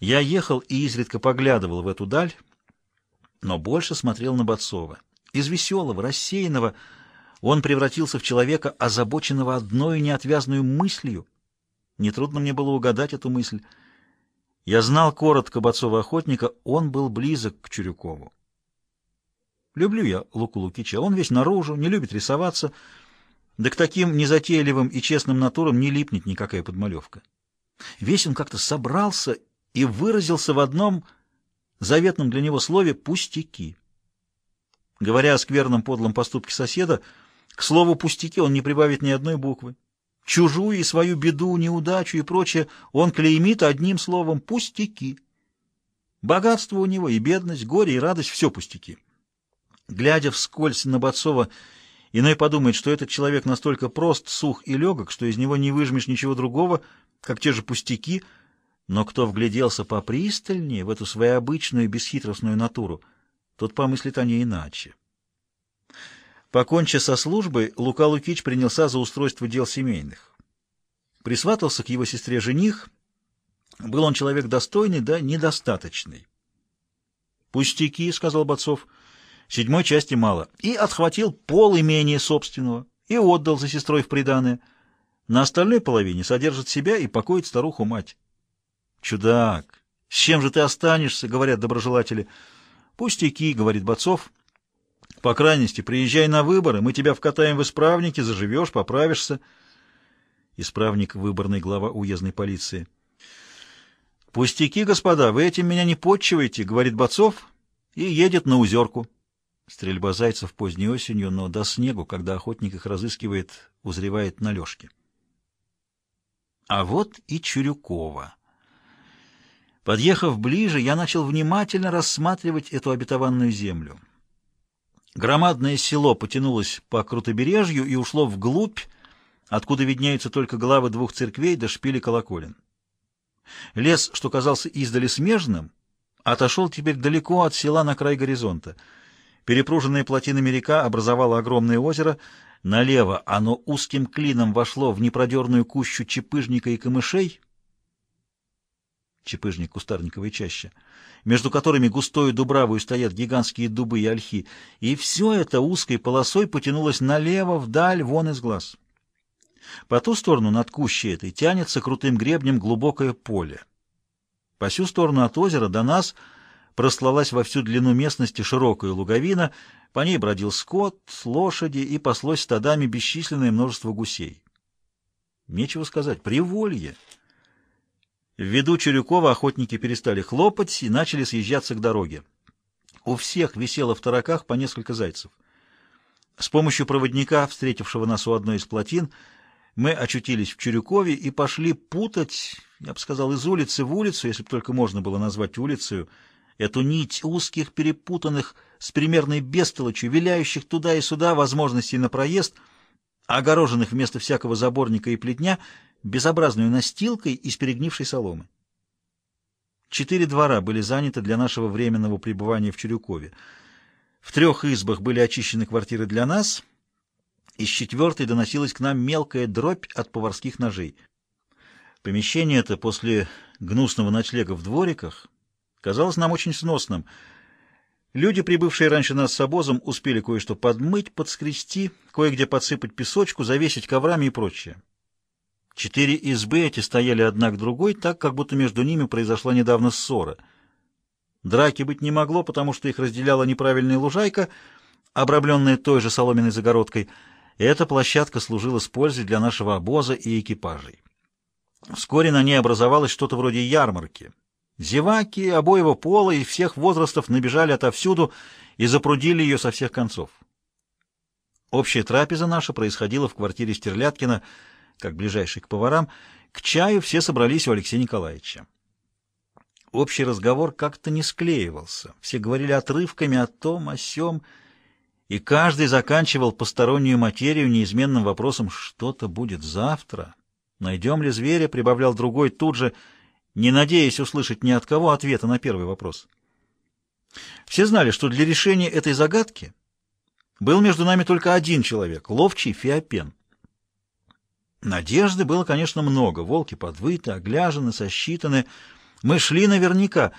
Я ехал и изредка поглядывал в эту даль, но больше смотрел на Бацова. Из веселого, рассеянного он превратился в человека, озабоченного одной неотвязной мыслью. Нетрудно мне было угадать эту мысль. Я знал коротко Бацова-охотника, он был близок к Чурюкову. Люблю я Луку Лукича, он весь наружу, не любит рисоваться, да к таким незатейливым и честным натурам не липнет никакая подмалевка. Весь он как-то собрался и выразился в одном заветном для него слове «пустяки». Говоря о скверном подлом поступке соседа, к слову «пустяки» он не прибавит ни одной буквы. Чужую и свою беду, неудачу и прочее он клеймит одним словом «пустяки». Богатство у него и бедность, горе и радость — все пустяки. Глядя вскользь на Бацова, иной подумает, что этот человек настолько прост, сух и легок, что из него не выжмешь ничего другого, как те же пустяки — но кто вгляделся попристальнее в эту своеобычную бесхитростную натуру, тот помыслит о ней иначе. Покончив со службой, Лука Лукич принялся за устройство дел семейных. Присватался к его сестре жених. Был он человек достойный, да недостаточный. «Пустяки», — сказал Бацов, — «седьмой части мало». И отхватил пол имения собственного и отдал за сестрой в приданое. На остальной половине содержит себя и покоит старуху-мать. Чудак, с чем же ты останешься, говорят доброжелатели. Пустяки, говорит Бацов. По крайности, приезжай на выборы, мы тебя вкатаем в исправники, заживешь, поправишься. Исправник — выборный глава уездной полиции. «Пустяки, господа, вы этим меня не подчиваете», — говорит Бацов и едет на узерку. Стрельба зайцев поздней осенью, но до снегу, когда охотник их разыскивает, узревает на лёжке. А вот и Чурюкова. Подъехав ближе, я начал внимательно рассматривать эту обетованную землю. Громадное село потянулось по крутобережью и ушло вглубь, откуда виднеются только главы двух церквей до шпили колоколен. Лес, что казался издали смежным, отошел теперь далеко от села на край горизонта. Перепруженная плотинами река образовала огромное озеро. Налево оно узким клином вошло в непродерную кущу чепыжника и камышей, чепыжник кустарниковой чаще, между которыми густою дубравою стоят гигантские дубы и ольхи, и все это узкой полосой потянулось налево, вдаль, вон из глаз. По ту сторону над кущей этой тянется крутым гребнем глубокое поле. По сю сторону от озера до нас прослалась во всю длину местности широкая луговина, по ней бродил скот, лошади и паслось стадами бесчисленное множество гусей. Нечего сказать, приволье. Ввиду Чурюкова охотники перестали хлопать и начали съезжаться к дороге. У всех висело в тараках по несколько зайцев. С помощью проводника, встретившего нас у одной из плотин, мы очутились в Чурюкове и пошли путать, я бы сказал, из улицы в улицу, если бы только можно было назвать улицей, эту нить узких, перепутанных, с примерной бестолочью, виляющих туда и сюда возможностей на проезд, огороженных вместо всякого заборника и плетня — безобразную настилкой из перегнившей соломы. Четыре двора были заняты для нашего временного пребывания в Чурюкове. В трех избах были очищены квартиры для нас, из четвертой доносилась к нам мелкая дробь от поварских ножей. Помещение это после гнусного ночлега в двориках казалось нам очень сносным. Люди, прибывшие раньше нас с обозом, успели кое-что подмыть, подскрести, кое-где подсыпать песочку, завесить коврами и прочее. Четыре избы эти стояли одна к другой, так, как будто между ними произошла недавно ссора. Драки быть не могло, потому что их разделяла неправильная лужайка, обрамленная той же соломенной загородкой, эта площадка служила с пользой для нашего обоза и экипажей. Вскоре на ней образовалось что-то вроде ярмарки. Зеваки обоего пола и всех возрастов набежали отовсюду и запрудили ее со всех концов. Общая трапеза наша происходила в квартире Стерляткина, как ближайший к поварам, к чаю все собрались у Алексея Николаевича. Общий разговор как-то не склеивался. Все говорили отрывками о том, о сём, и каждый заканчивал постороннюю материю неизменным вопросом «что-то будет завтра?». «Найдем ли зверя?» — прибавлял другой тут же, не надеясь услышать ни от кого ответа на первый вопрос. Все знали, что для решения этой загадки был между нами только один человек — ловчий Феопен. Надежды было, конечно, много. Волки подвыты, огляжены, сосчитаны. Мы шли наверняка.